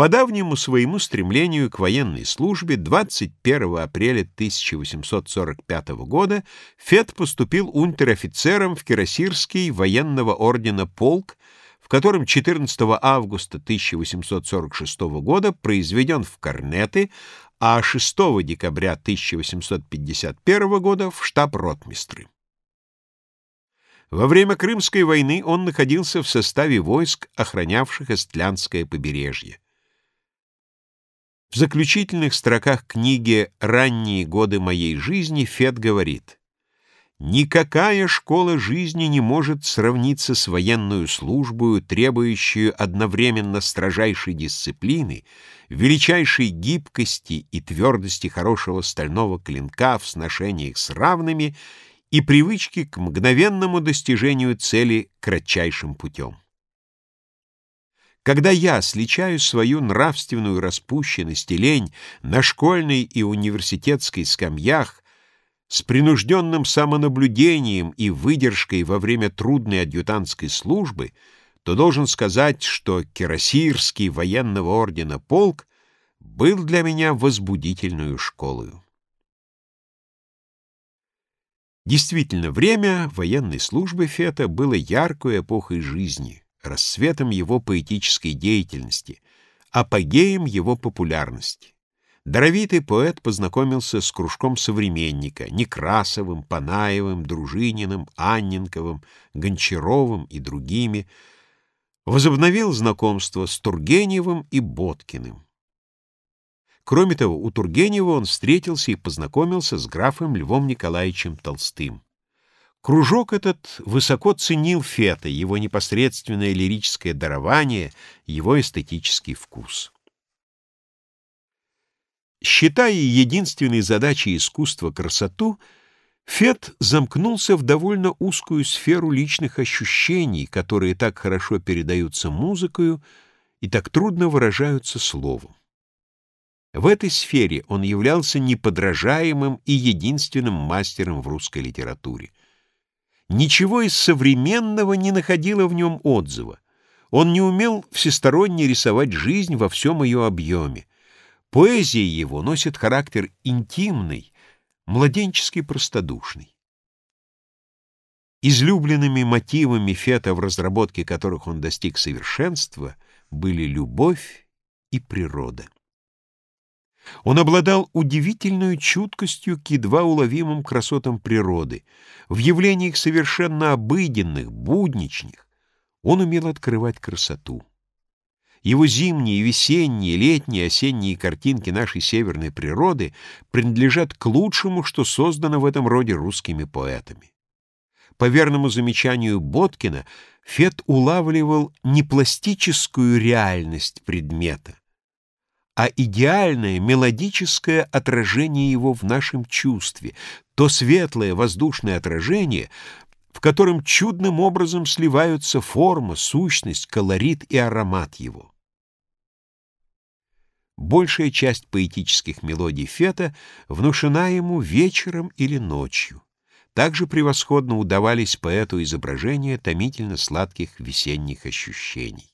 По давнему своему стремлению к военной службе 21 апреля 1845 года Фет поступил унтер-офицером в Кирасирский военного ордена полк, в котором 14 августа 1846 года произведен в корнеты, а 6 декабря 1851 года в штаб ротмистры. Во время Крымской войны он находился в составе войск, охранявших Эстлянское побережье. В заключительных строках книги «Ранние годы моей жизни» Фет говорит «Никакая школа жизни не может сравниться с военную службою, требующую одновременно строжайшей дисциплины, величайшей гибкости и твердости хорошего стального клинка в сношениях с равными и привычки к мгновенному достижению цели кратчайшим путем. Когда я сличаю свою нравственную распущенность и лень на школьной и университетской скамьях с принужденным самонаблюдением и выдержкой во время трудной адъютантской службы, то должен сказать, что Кирасирский военного ордена полк был для меня возбудительную школою. Действительно, время военной службы Фета было яркой эпохой жизни — рассветом его поэтической деятельности, апогеем его популярности. Даровитый поэт познакомился с кружком современника Некрасовым, Панаевым, Дружининым, Анненковым, Гончаровым и другими, возобновил знакомство с Тургеневым и Боткиным. Кроме того, у Тургенева он встретился и познакомился с графом Львом Николаевичем Толстым. Кружок этот высоко ценил Фета, его непосредственное лирическое дарование, его эстетический вкус. Считая единственной задачей искусства красоту, Фет замкнулся в довольно узкую сферу личных ощущений, которые так хорошо передаются музыкою и так трудно выражаются словом. В этой сфере он являлся неподражаемым и единственным мастером в русской литературе. Ничего из современного не находило в нем отзыва. Он не умел всесторонне рисовать жизнь во всем ее объеме. Поэзия его носит характер интимный, младенчески простодушный. Излюбленными мотивами Фета, в разработке которых он достиг совершенства, были любовь и природа. Он обладал удивительной чуткостью к едва уловимым красотам природы. В явлениях совершенно обыденных, будничных он умел открывать красоту. Его зимние, весенние, летние, осенние картинки нашей северной природы принадлежат к лучшему, что создано в этом роде русскими поэтами. По верному замечанию Боткина, Фет улавливал не пластическую реальность предмета, а идеальное мелодическое отражение его в нашем чувстве, то светлое воздушное отражение, в котором чудным образом сливаются форма, сущность, колорит и аромат его. Большая часть поэтических мелодий Фета внушена ему вечером или ночью. Также превосходно удавались поэту изображения томительно сладких весенних ощущений.